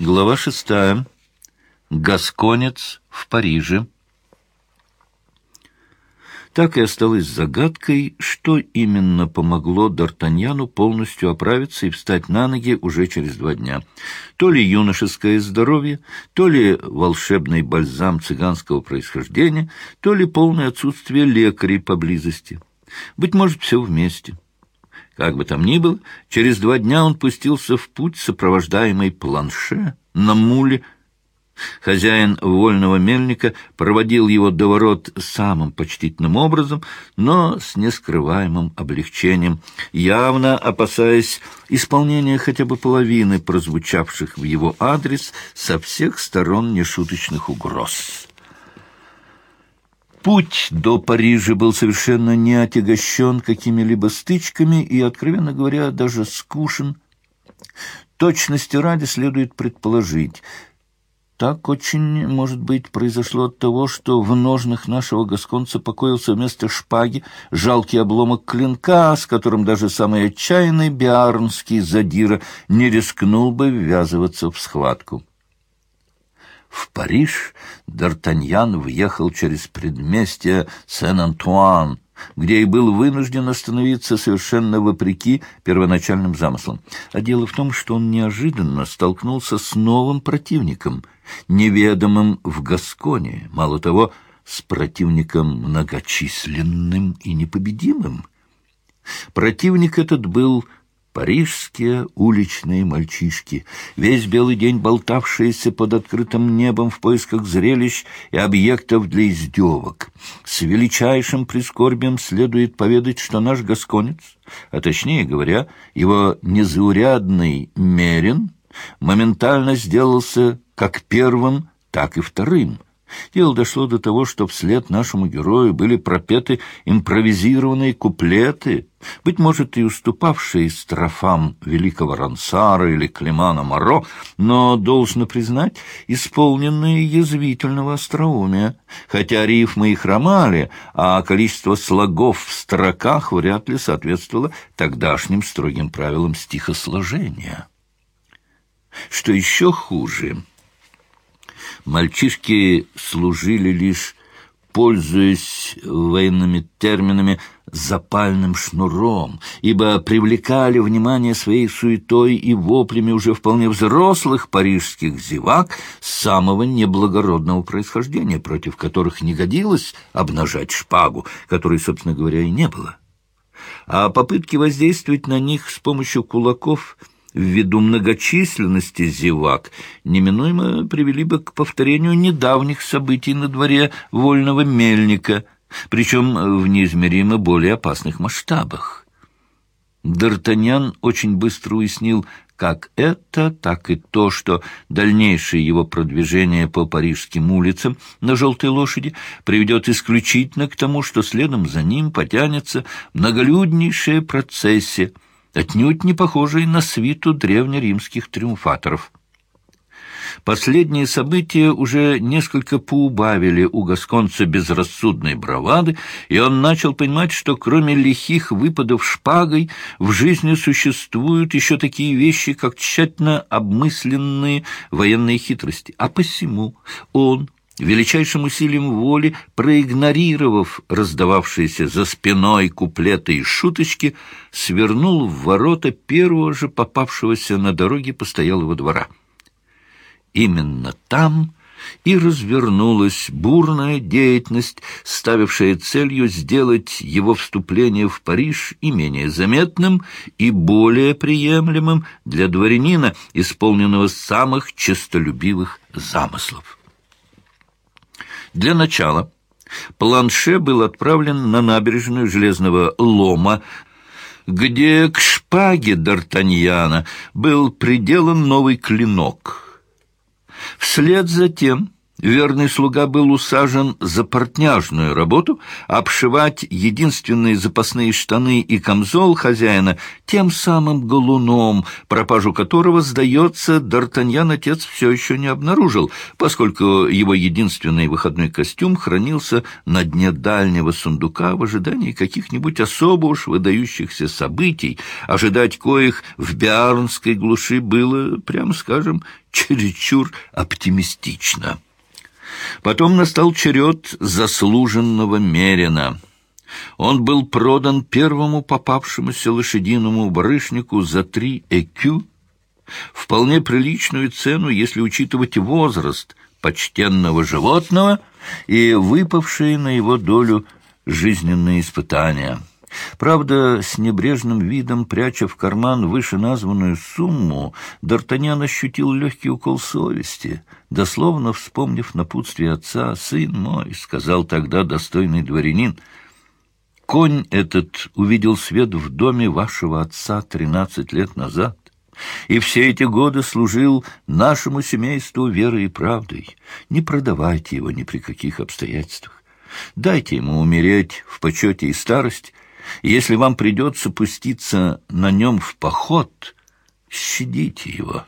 Глава шестая. Гасконец в Париже. Так и осталось загадкой, что именно помогло Д'Артаньяну полностью оправиться и встать на ноги уже через два дня. То ли юношеское здоровье, то ли волшебный бальзам цыганского происхождения, то ли полное отсутствие лекарей поблизости. Быть может, все вместе. Как бы там ни было, через два дня он пустился в путь, сопровождаемый планше на муле. Хозяин вольного мельника проводил его до ворот самым почтительным образом, но с нескрываемым облегчением, явно опасаясь исполнения хотя бы половины прозвучавших в его адрес со всех сторон нешуточных угроз. Путь до Парижа был совершенно не отягощен какими-либо стычками и, откровенно говоря, даже скушен. Точности ради следует предположить. Так очень, может быть, произошло от того, что в ножнах нашего гасконца покоился вместо шпаги жалкий обломок клинка, с которым даже самый отчаянный биарнский задира не рискнул бы ввязываться в схватку. В Париж Д'Артаньян въехал через предместье Сен-Антуан, где и был вынужден остановиться совершенно вопреки первоначальным замыслам. А дело в том, что он неожиданно столкнулся с новым противником, неведомым в Гасконе, мало того, с противником многочисленным и непобедимым. Противник этот был Парижские уличные мальчишки, весь белый день болтавшиеся под открытым небом в поисках зрелищ и объектов для издевок. С величайшим прискорбием следует поведать, что наш гасконец, а точнее говоря, его незаурядный Мерин, моментально сделался как первым, так и вторым — Дело дошло до того, что вслед нашему герою были пропеты импровизированные куплеты, быть может, и уступавшие строфам великого Рансара или Климана Моро, но, должно признать, исполненные язвительного остроумия, хотя рифмы и хромали, а количество слогов в строках вряд ли соответствовало тогдашним строгим правилам стихосложения. Что еще хуже — Мальчишки служили лишь, пользуясь военными терминами, запальным шнуром, ибо привлекали внимание своей суетой и воплями уже вполне взрослых парижских зевак самого неблагородного происхождения, против которых не годилось обнажать шпагу, которой, собственно говоря, и не было. А попытки воздействовать на них с помощью кулаков – ввиду многочисленности зевак, неминуемо привели бы к повторению недавних событий на дворе вольного мельника, причем в неизмеримо более опасных масштабах. Д'Артаньян очень быстро уяснил как это, так и то, что дальнейшее его продвижение по парижским улицам на желтой лошади приведет исключительно к тому, что следом за ним потянется многолюднейшая процессия — отнюдь не похожие на свиту древнеримских триумфаторов. Последние события уже несколько поубавили у гасконца безрассудной бравады, и он начал понимать, что кроме лихих выпадов шпагой в жизни существуют еще такие вещи, как тщательно обмысленные военные хитрости. А посему он, величайшим усилием воли, проигнорировав раздававшиеся за спиной куплеты и шуточки, свернул в ворота первого же попавшегося на дороге постоялого двора. Именно там и развернулась бурная деятельность, ставившая целью сделать его вступление в Париж и менее заметным, и более приемлемым для дворянина, исполненного самых честолюбивых замыслов. Для начала планше был отправлен на набережную Железного Лома, где к шпаге Д'Артаньяна был приделан новый клинок. Вслед за тем Верный слуга был усажен за портняжную работу, обшивать единственные запасные штаны и камзол хозяина тем самым галуном, пропажу которого, сдается, Д'Артаньян отец все еще не обнаружил, поскольку его единственный выходной костюм хранился на дне дальнего сундука в ожидании каких-нибудь особо уж выдающихся событий, ожидать коих в Биарнской глуши было, прямо скажем, чересчур оптимистично. Потом настал черед заслуженного Мерина. Он был продан первому попавшемуся лошадиному барышнику за три экю, вполне приличную цену, если учитывать возраст почтенного животного и выпавшие на его долю жизненные испытания. Правда, с небрежным видом, пряча в карман вышеназванную сумму, Д'Артаньян ощутил легкий укол совести, дословно вспомнив напутствие отца, «Сын мой», — сказал тогда достойный дворянин, — «конь этот увидел свет в доме вашего отца тринадцать лет назад» и все эти годы служил нашему семейству верой и правдой. Не продавайте его ни при каких обстоятельствах. Дайте ему умереть в почете и старость, если вам придется пуститься на нем в поход, щадите его.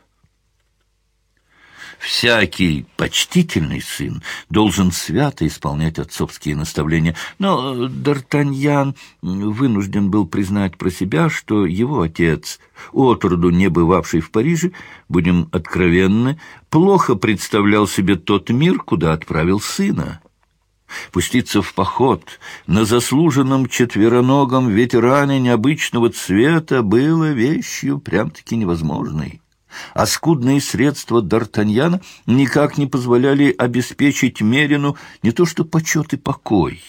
Всякий почтительный сын должен свято исполнять отцовские наставления, но Д'Артаньян вынужден был признать про себя, что его отец, отроду не бывавший в Париже, будем откровенны, плохо представлял себе тот мир, куда отправил сына. Пуститься в поход на заслуженном четвероногом ветеране необычного цвета было вещью прям-таки невозможной. А скудные средства Д'Артаньяна никак не позволяли обеспечить Мерину не то что почет и покой,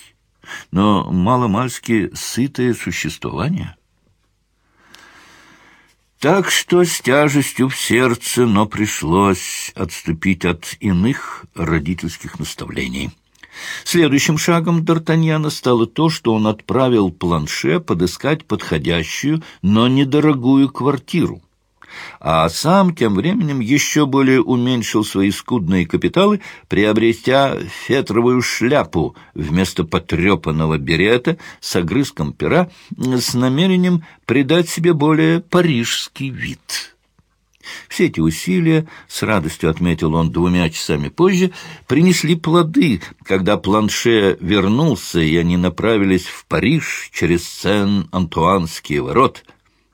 но маломальски сытое существование. Так что с тяжестью в сердце, но пришлось отступить от иных родительских наставлений. Следующим шагом Д'Артаньяна стало то, что он отправил планше подыскать подходящую, но недорогую квартиру. А сам тем временем еще более уменьшил свои скудные капиталы, приобретя фетровую шляпу вместо потрепанного берета с огрызком пера с намерением придать себе более парижский вид». Все эти усилия, с радостью отметил он двумя часами позже, принесли плоды, когда Планше вернулся, и они направились в Париж через Сен-Антуанские ворот.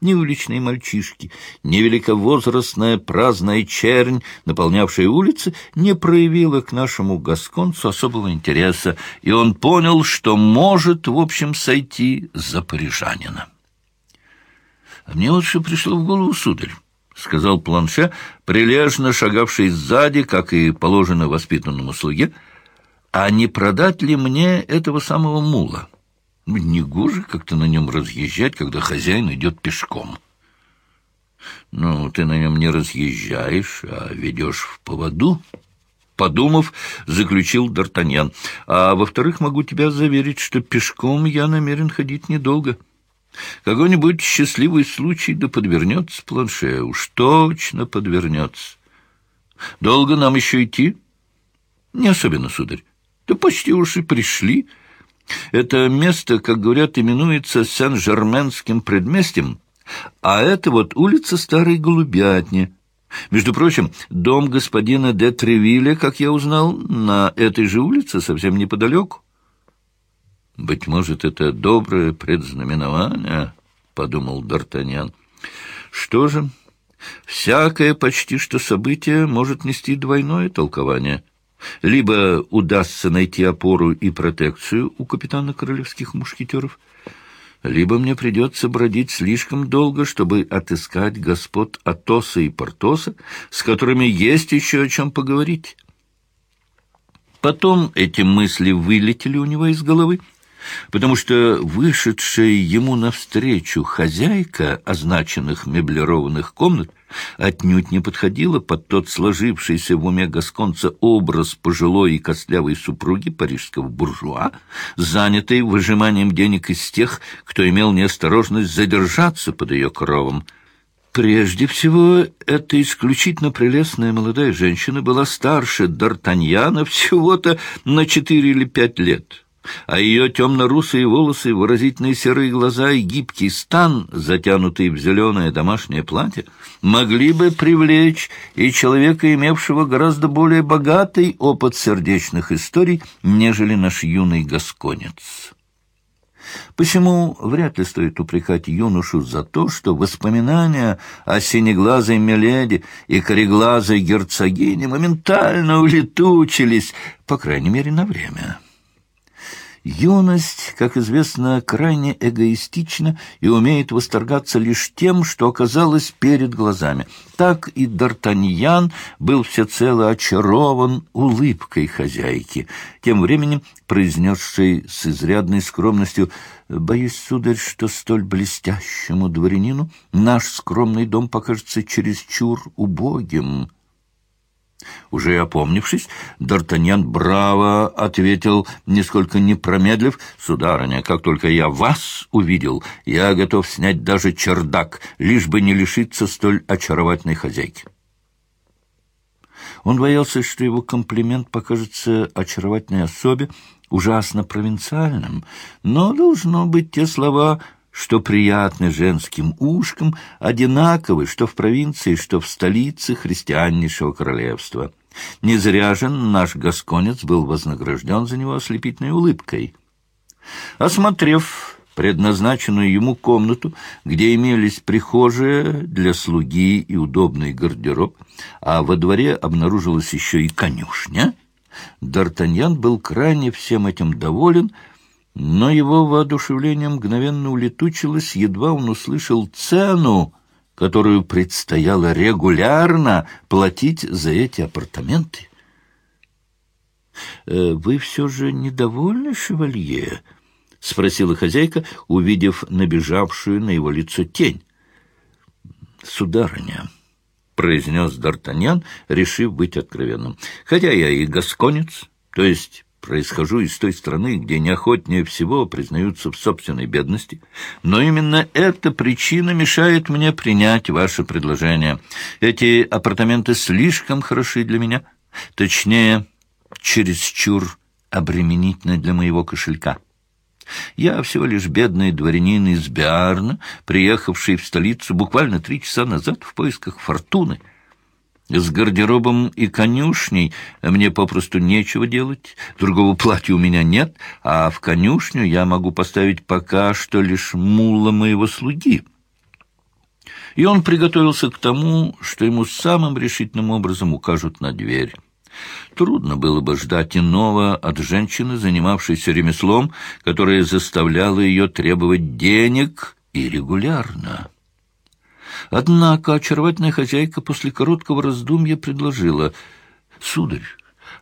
Ни уличные мальчишки, ни великовозрастная праздная чернь, наполнявшая улицы, не проявила к нашему гасконцу особого интереса, и он понял, что может, в общем, сойти за парижанина. А мне вот что пришло в голову, сударь. — сказал Планше, прилежно шагавший сзади, как и положено воспитанному слуге, — «а не продать ли мне этого самого мула? Не гоже как-то на нем разъезжать, когда хозяин идет пешком». «Ну, ты на нем не разъезжаешь, а ведешь в поводу». Подумав, заключил Д'Артаньян. «А во-вторых, могу тебя заверить, что пешком я намерен ходить недолго». Какой-нибудь счастливый случай да подвернется планше, уж точно подвернется. Долго нам еще идти? Не особенно, сударь. Да почти уж и пришли. Это место, как говорят, именуется Сен-Жерменским предместьем, а это вот улица Старой Голубятни. Между прочим, дом господина де Тревилля, как я узнал, на этой же улице, совсем неподалеку. «Быть может, это доброе предзнаменование?» — подумал Д'Артаньян. «Что же, всякое почти что событие может нести двойное толкование. Либо удастся найти опору и протекцию у капитана королевских мушкетеров, либо мне придется бродить слишком долго, чтобы отыскать господ Атоса и Портоса, с которыми есть еще о чем поговорить». Потом эти мысли вылетели у него из головы, потому что вышедшая ему навстречу хозяйка означенных меблированных комнат отнюдь не подходила под тот сложившийся в уме гасконца образ пожилой и костлявой супруги парижского буржуа, занятой выжиманием денег из тех, кто имел неосторожность задержаться под ее кровом. Прежде всего, эта исключительно прелестная молодая женщина была старше Д'Артаньяна всего-то на четыре или пять лет, а ее темно-русые волосы, выразительные серые глаза и гибкий стан, затянутый в зеленое домашнее платье, могли бы привлечь и человека, имевшего гораздо более богатый опыт сердечных историй, нежели наш юный гасконец. Почему вряд ли стоит упрекать юношу за то, что воспоминания о синеглазой Меледи и кореглазой герцогине моментально улетучились, по крайней мере, на время. Юность, как известно, крайне эгоистична и умеет восторгаться лишь тем, что оказалось перед глазами. Так и Д'Артаньян был всецело очарован улыбкой хозяйки, тем временем произнесшей с изрядной скромностью «Боюсь, сударь, что столь блестящему дворянину наш скромный дом покажется чересчур убогим». Уже опомнившись, Д'Артаньян браво ответил, нисколько не промедлив, «Сударыня, как только я вас увидел, я готов снять даже чердак, лишь бы не лишиться столь очаровательной хозяйки». Он боялся, что его комплимент покажется очаровательной особе ужасно провинциальным, но, должно быть, те слова что приятны женским ушкам, одинаковы, что в провинции, что в столице христианнейшего королевства. Не зря же наш гасконец был вознагражден за него ослепительной улыбкой. Осмотрев предназначенную ему комнату, где имелись прихожая для слуги и удобный гардероб, а во дворе обнаружилась еще и конюшня, Д'Артаньян был крайне всем этим доволен — но его воодушевление мгновенно улетучилось, едва он услышал цену, которую предстояло регулярно платить за эти апартаменты. «Э, «Вы все же недовольны, шевалье?» — спросила хозяйка, увидев набежавшую на его лицо тень. «Сударыня», — произнес Д'Артаньян, решив быть откровенным, — «хотя я и гасконец, то есть Происхожу из той страны, где неохотнее всего признаются в собственной бедности, но именно эта причина мешает мне принять ваше предложение. Эти апартаменты слишком хороши для меня, точнее, чересчур обременительны для моего кошелька. Я всего лишь бедный дворянин из Биарна, приехавший в столицу буквально три часа назад в поисках фортуны — с гардеробом и конюшней мне попросту нечего делать, другого платья у меня нет, а в конюшню я могу поставить пока что лишь мула моего слуги. И он приготовился к тому, что ему самым решительным образом укажут на дверь. Трудно было бы ждать иного от женщины, занимавшейся ремеслом, которое заставляло ее требовать денег и регулярно. Однако очаровательная хозяйка после короткого раздумья предложила, «Сударь,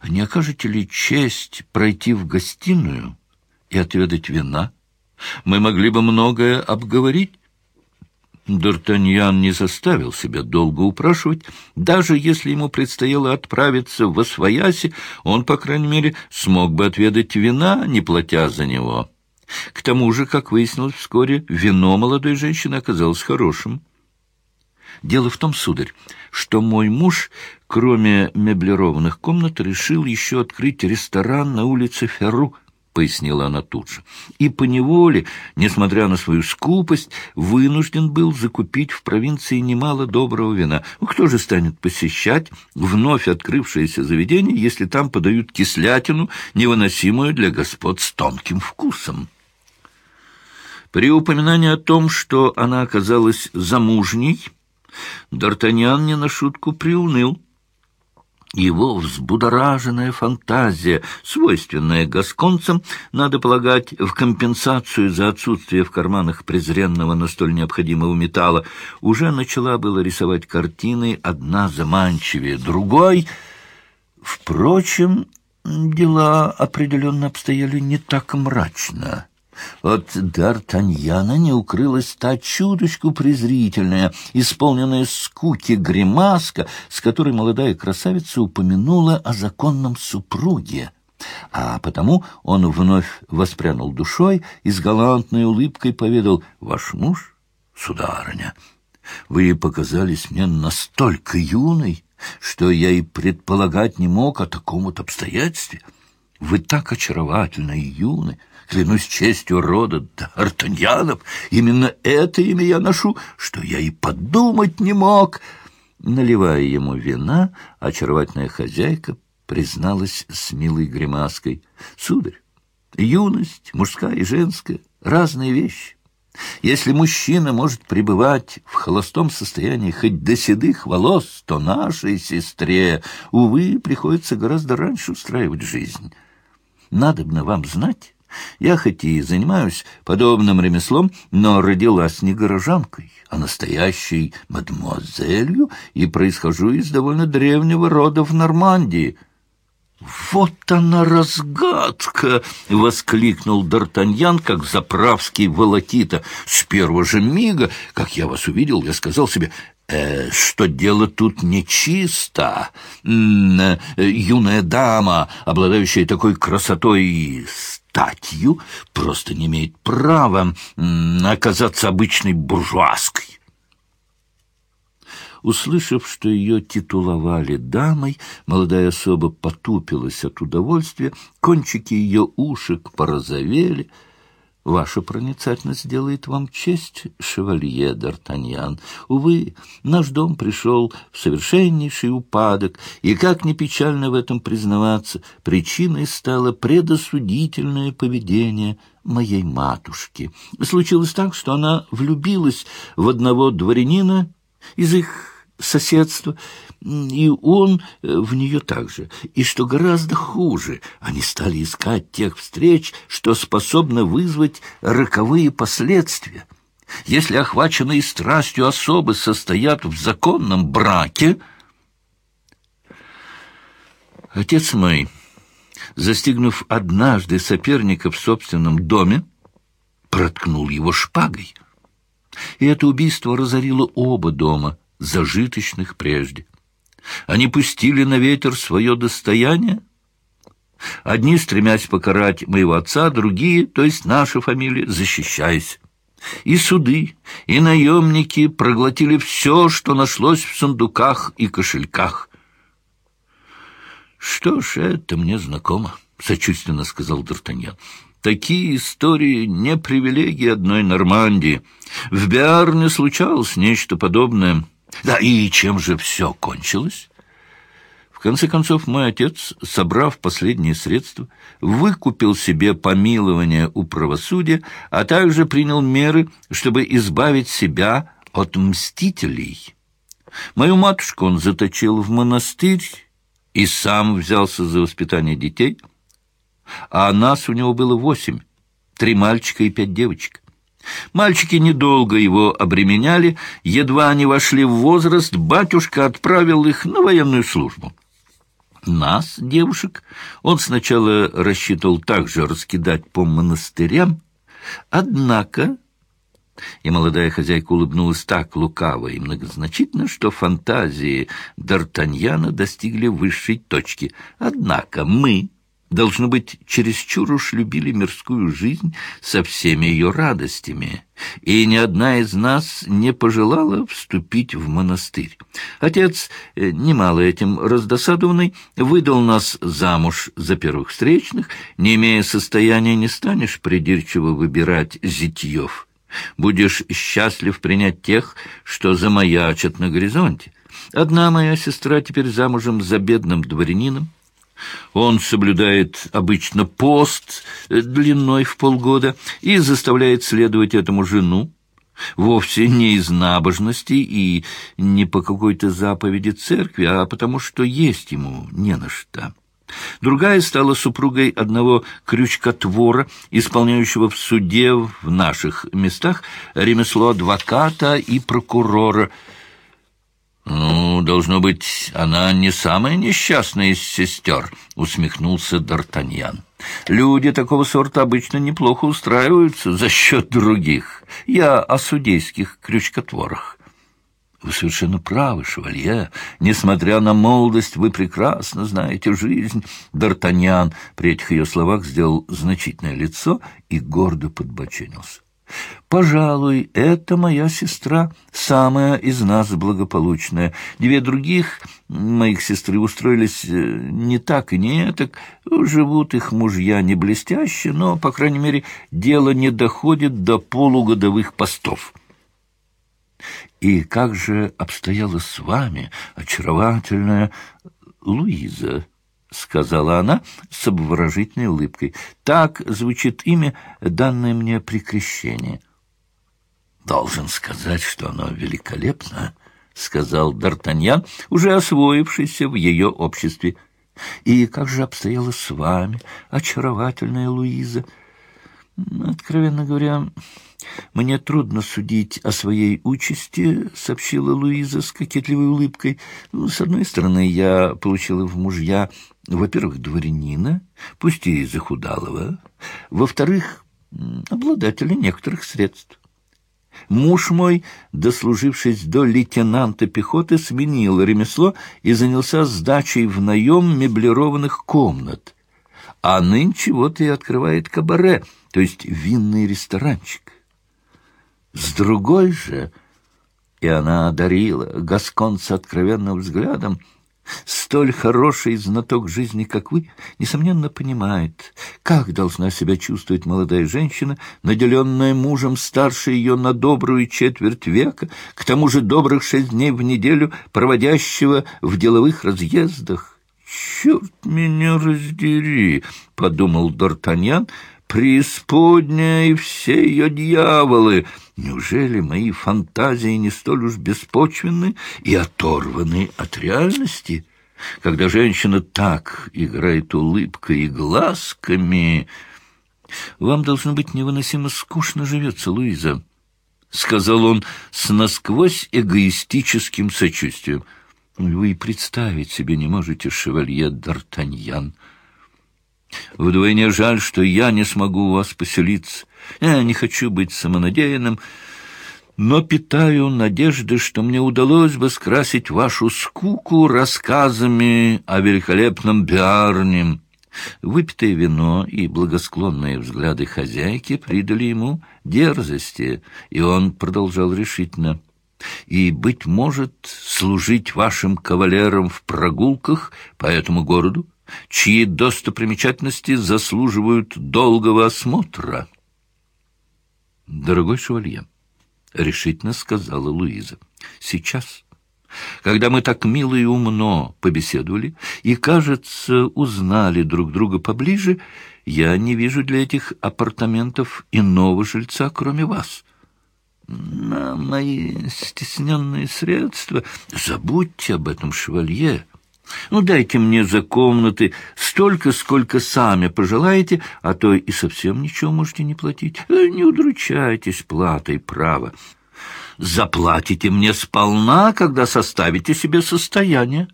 не окажете ли честь пройти в гостиную и отведать вина? Мы могли бы многое обговорить». Д'Артаньян не заставил себя долго упрашивать. Даже если ему предстояло отправиться в Освояси, он, по крайней мере, смог бы отведать вина, не платя за него. К тому же, как выяснилось вскоре, вино молодой женщины оказалось хорошим. Дело в том, сударь, что мой муж, кроме меблированных комнат, решил еще открыть ресторан на улице Ферру, — пояснила она тут же, — и поневоле, несмотря на свою скупость, вынужден был закупить в провинции немало доброго вина. Ну, кто же станет посещать вновь открывшееся заведение, если там подают кислятину, невыносимую для господ с тонким вкусом? При упоминании о том, что она оказалась замужней, Д'Артаньян не на шутку приуныл. Его взбудораженная фантазия, свойственная гасконцам, надо полагать, в компенсацию за отсутствие в карманах презренного, но столь необходимого металла, уже начала было рисовать картины, одна заманчивее другой. Впрочем, дела определенно обстояли не так мрачно. От Д'Артаньяна не укрылась та чуточку презрительная, исполненная скуки гримаска, с которой молодая красавица упомянула о законном супруге. А потому он вновь воспрянул душой и с галантной улыбкой поведал «Ваш муж, сударыня, Вы показались мне настолько юной, что я и предполагать не мог о таком-то обстоятельстве. Вы так очаровательны и юны, клянусь честью рода Д'Артаньянов. Именно это имя я ношу, что я и подумать не мог». Наливая ему вина, очаровательная хозяйка призналась с милой гримаской. «Сударь, юность, мужская и женская, разные вещи». Если мужчина может пребывать в холостом состоянии хоть до седых волос, то нашей сестре, увы, приходится гораздо раньше устраивать жизнь. Надобно вам знать, я хоть и занимаюсь подобным ремеслом, но родилась не горожанкой, а настоящей мадемуазелью и происхожу из довольно древнего рода в Нормандии — «Вот она разгадка!» — воскликнул Д'Артаньян, как заправский волокита. «С первого же мига, как я вас увидел, я сказал себе, э, что дело тут нечисто. М э, юная дама, обладающая такой красотой и статью, просто не имеет права оказаться обычной буржуазкой. Услышав, что ее титуловали дамой, молодая особа потупилась от удовольствия, кончики ее ушек порозовели. Ваша проницательность делает вам честь, шевалье Д'Артаньян. Увы, наш дом пришел в совершеннейший упадок, и, как ни печально в этом признаваться, причиной стало предосудительное поведение моей матушки. Случилось так, что она влюбилась в одного дворянина из их соседства, и он э, в нее также. И что гораздо хуже, они стали искать тех встреч, что способны вызвать роковые последствия. Если охваченные страстью особы состоят в законном браке... Отец мой, застигнув однажды соперника в собственном доме, проткнул его шпагой. И это убийство разорило оба дома — зажиточных прежде. Они пустили на ветер свое достояние? Одни, стремясь покарать моего отца, другие, то есть наша фамилия, защищаясь. И суды, и наемники проглотили все, что нашлось в сундуках и кошельках. «Что ж, это мне знакомо», — сочувственно сказал Д'Артаньян. «Такие истории не привилегии одной Нормандии. В Биарне случалось нечто подобное». Да, и чем же все кончилось? В конце концов, мой отец, собрав последние средства, выкупил себе помилование у правосудия, а также принял меры, чтобы избавить себя от мстителей. Мою матушку он заточил в монастырь и сам взялся за воспитание детей, а нас у него было восемь, три мальчика и пять девочек. Мальчики недолго его обременяли, едва они вошли в возраст, батюшка отправил их на военную службу. Нас, девушек, он сначала рассчитывал также раскидать по монастырям, однако... И молодая хозяйка улыбнулась так лукаво и многозначительно, что фантазии Д'Артаньяна достигли высшей точки. Однако мы должно быть, чересчур уж любили мирскую жизнь со всеми ее радостями, и ни одна из нас не пожелала вступить в монастырь. Отец, э, немало этим раздосадованный, выдал нас замуж за первых встречных, не имея состояния не станешь придирчиво выбирать зятьев. Будешь счастлив принять тех, что замаячат на горизонте. Одна моя сестра теперь замужем за бедным дворянином, он соблюдает обычно пост э, длиной в полгода и заставляет следовать этому жену, вовсе не из набожности и не по какой-то заповеди церкви, а потому что есть ему не на что. Другая стала супругой одного крючкотвора, исполняющего в суде в наших местах ремесло адвоката и прокурора – «Ну, должно быть, она не самая несчастная из сестер», — усмехнулся Д'Артаньян. «Люди такого сорта обычно неплохо устраиваются за счет других. Я о судейских крючкотворах». «Вы совершенно правы, шевалье. Несмотря на молодость, вы прекрасно знаете жизнь». Д'Артаньян при этих ее словах сделал значительное лицо и гордо подбоченился. Пожалуй, это моя сестра, самая из нас благополучная. Две других моих сестры устроились э, не так и не так. Живут их мужья не блестяще, но, по крайней мере, дело не доходит до полугодовых постов. И как же обстояло с вами, очаровательная Луиза? — сказала она с обворожительной улыбкой. — Так звучит имя, данное мне при крещении. — Должен сказать, что оно великолепно, — сказал Д'Артаньян, уже освоившийся в ее обществе. — И как же обстояло с вами, очаровательная Луиза? — Откровенно говоря... «Мне трудно судить о своей участи», — сообщила Луиза с кокетливой улыбкой. «Ну, «С одной стороны, я получила в мужья, во-первых, дворянина, пусть и захудалого, во-вторых, обладателя некоторых средств. Муж мой, дослужившись до лейтенанта пехоты, сменил ремесло и занялся сдачей в наем меблированных комнат, а нынче вот и открывает кабаре, то есть винный ресторанчик». С другой же, и она одарила Гасконца откровенным взглядом, столь хороший знаток жизни, как вы, несомненно понимает, как должна себя чувствовать молодая женщина, наделенная мужем старше ее на добрую четверть века, к тому же добрых шесть дней в неделю, проводящего в деловых разъездах. «Черт меня раздери!» — подумал Д'Артаньян — преисподняя и все ее дьяволы. Неужели мои фантазии не столь уж беспочвенны и оторваны от реальности? Когда женщина так играет улыбкой и глазками... «Вам, должно быть, невыносимо скучно живется, Луиза», — сказал он с насквозь эгоистическим сочувствием. «Вы представить себе не можете, шевалье Д'Артаньян». Вдвойне жаль, что я не смогу у вас поселиться. Я не хочу быть самонадеянным, но питаю надежды, что мне удалось бы скрасить вашу скуку рассказами о великолепном Биарне. Выпитое вино и благосклонные взгляды хозяйки придали ему дерзости, и он продолжал решительно. «И, быть может, служить вашим кавалерам в прогулках по этому городу чьи достопримечательности заслуживают долгого осмотра. «Дорогой шевалье», — решительно сказала Луиза, — «сейчас, когда мы так мило и умно побеседовали и, кажется, узнали друг друга поближе, я не вижу для этих апартаментов иного жильца, кроме вас». На мои стесненные средства забудьте об этом, шевалье. Ну, дайте мне за комнаты столько, сколько сами пожелаете, а то и совсем ничего можете не платить. Э, не удручайтесь платой, право. Заплатите мне сполна, когда составите себе состояние.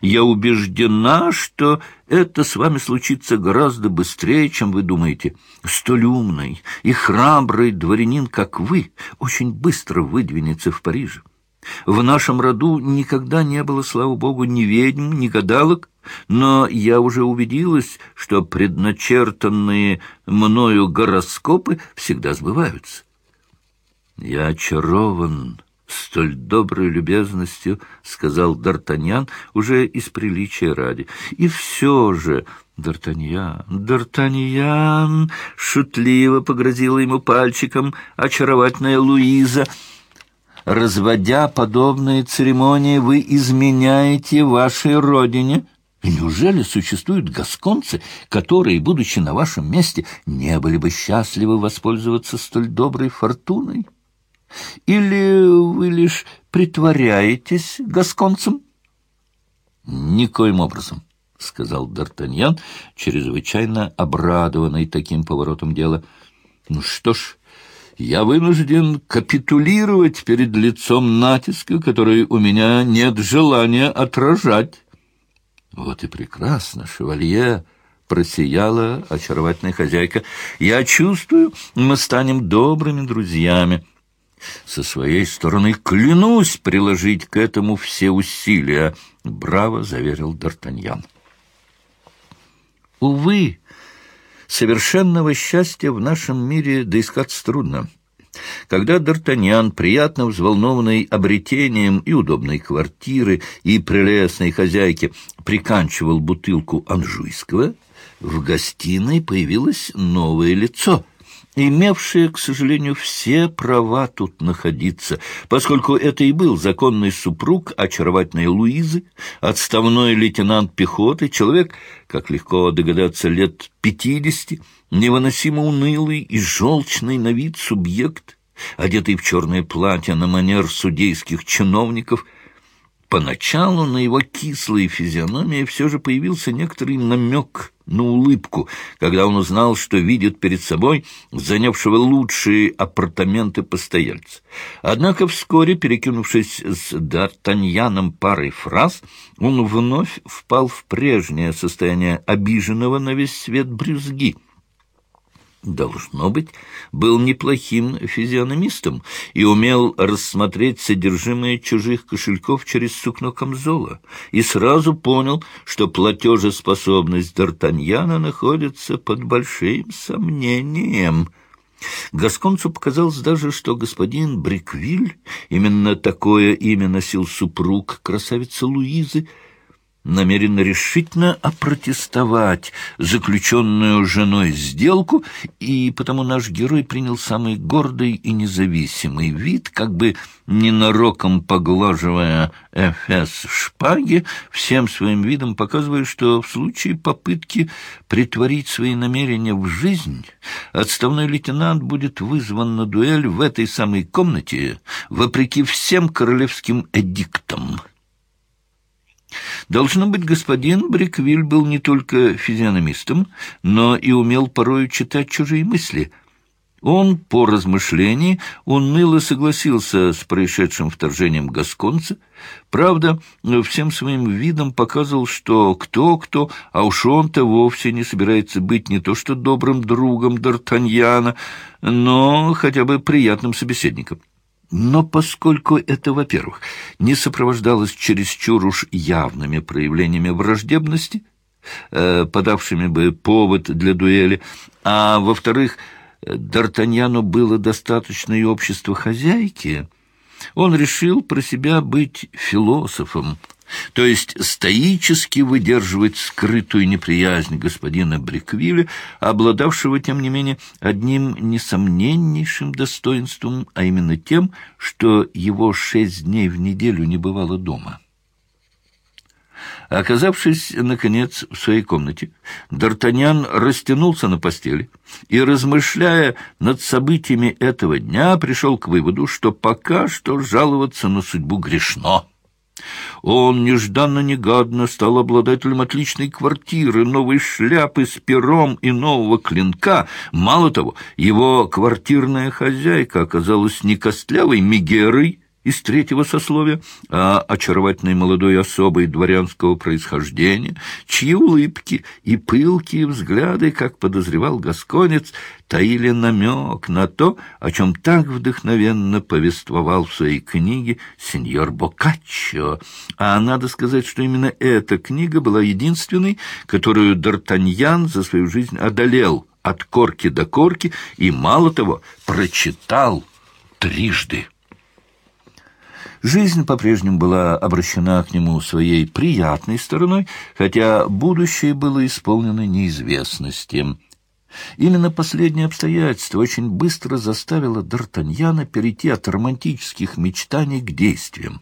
Я убеждена, что это с вами случится гораздо быстрее, чем вы думаете. Столь умный и храбрый дворянин, как вы, очень быстро выдвинется в Париже. В нашем роду никогда не было, слава богу, ни ведьм, ни гадалок, но я уже убедилась, что предначертанные мною гороскопы всегда сбываются. Я очарован столь доброй любезностью, — сказал Д'Артаньян уже из приличия ради. И все же... Д'Артаньян, Д'Артаньян, шутливо погрозила ему пальчиком очаровательная Луиза — разводя подобные церемонии, вы изменяете вашей родине. Неужели существуют гасконцы, которые, будучи на вашем месте, не были бы счастливы воспользоваться столь доброй фортуной? Или вы лишь притворяетесь гасконцем? — Никоим образом, — сказал Д'Артаньян, чрезвычайно обрадованный таким поворотом дела. — Ну что ж я вынужден капитулировать перед лицом натиска, который у меня нет желания отражать. Вот и прекрасно, шевалье, просияла очаровательная хозяйка. Я чувствую, мы станем добрыми друзьями. Со своей стороны клянусь приложить к этому все усилия, браво заверил Д'Артаньян. Увы, Совершенного счастья в нашем мире доискаться трудно. Когда Д'Артаньян, приятно взволнованный обретением и удобной квартиры, и прелестной хозяйки, приканчивал бутылку анжуйского, в гостиной появилось новое лицо — имевшее, к сожалению, все права тут находиться, поскольку это и был законный супруг очаровательной Луизы, отставной лейтенант пехоты, человек, как легко догадаться, лет пятидесяти, невыносимо унылый и желчный на вид субъект, одетый в черное платье на манер судейских чиновников — Поначалу на его кислой физиономии все же появился некоторый намек на улыбку, когда он узнал, что видит перед собой занявшего лучшие апартаменты постояльца. Однако вскоре, перекинувшись с Д'Артаньяном парой фраз, он вновь впал в прежнее состояние обиженного на весь свет брюзги — должно быть, был неплохим физиономистом и умел рассмотреть содержимое чужих кошельков через сукно камзола, и сразу понял, что платежеспособность Д'Артаньяна находится под большим сомнением. Гасконцу показалось даже, что господин Бриквиль, именно такое имя носил супруг красавицы Луизы, намерен решительно опротестовать заключенную женой сделку, и потому наш герой принял самый гордый и независимый вид, как бы ненароком поглаживая эфес шпаги, всем своим видом показывая, что в случае попытки притворить свои намерения в жизнь, отставной лейтенант будет вызван на дуэль в этой самой комнате, вопреки всем королевским эдиктам. Должно быть, господин Бриквиль был не только физиономистом, но и умел порою читать чужие мысли. Он, по размышлении, уныло согласился с происшедшим вторжением гасконца. Правда, всем своим видом показывал, что кто-кто, а уж он-то вовсе не собирается быть не то что добрым другом Д'Артаньяна, но хотя бы приятным собеседником. Но поскольку это, во-первых, не сопровождалось чересчур уж явными проявлениями враждебности, э, подавшими бы повод для дуэли, а, во-вторых, Д'Артаньяну было достаточно и общества хозяйки, он решил про себя быть философом, то есть стоически выдерживать скрытую неприязнь господина Бриквиля, обладавшего, тем не менее, одним несомненнейшим достоинством, а именно тем, что его шесть дней в неделю не бывало дома. Оказавшись, наконец, в своей комнате, Д'Артаньян растянулся на постели и, размышляя над событиями этого дня, пришел к выводу, что пока что жаловаться на судьбу грешно. Он нежданно-негадно стал обладателем отличной квартиры, новой шляпы с пером и нового клинка. Мало того, его квартирная хозяйка оказалась не костлявой мигерой, из третьего сословия, а очаровательной молодой особой дворянского происхождения, чьи улыбки и пылкие взгляды, как подозревал Гасконец, таили намек на то, о чем так вдохновенно повествовал в своей книге сеньор Боккаччо. А надо сказать, что именно эта книга была единственной, которую Д'Артаньян за свою жизнь одолел от корки до корки и, мало того, прочитал трижды. Жизнь по-прежнему была обращена к нему своей приятной стороной, хотя будущее было исполнено неизвестностью. Именно последнее обстоятельство очень быстро заставило Д'Артаньяна перейти от романтических мечтаний к действиям.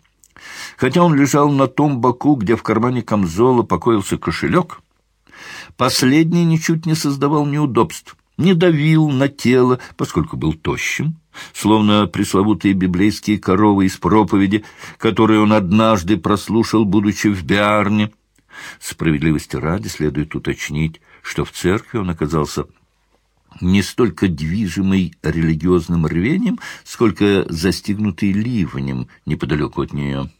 Хотя он лежал на том боку, где в кармане камзола покоился кошелек, последний ничуть не создавал неудобств, не давил на тело, поскольку был тощим, словно пресловутые библейские коровы из проповеди, которые он однажды прослушал, будучи в Биарне. Справедливости ради следует уточнить, что в церкви он оказался не столько движимый религиозным рвением, сколько застигнутый ливнем неподалеку от нее.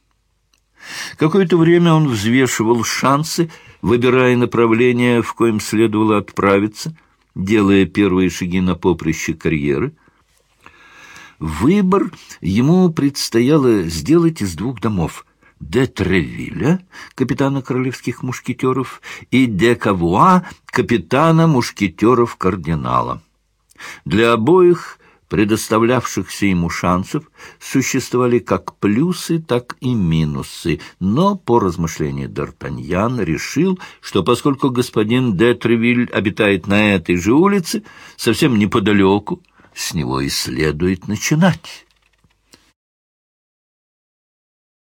Какое-то время он взвешивал шансы, выбирая направление, в коем следовало отправиться, делая первые шаги на поприще карьеры — Выбор ему предстояло сделать из двух домов — де Тревиля, капитана королевских мушкетеров, и де Кавуа, капитана мушкетеров кардинала. Для обоих предоставлявшихся ему шансов существовали как плюсы, так и минусы, но, по размышлению Д'Артаньян, решил, что поскольку господин де Тревиль обитает на этой же улице, совсем неподалеку, с него и следует начинать.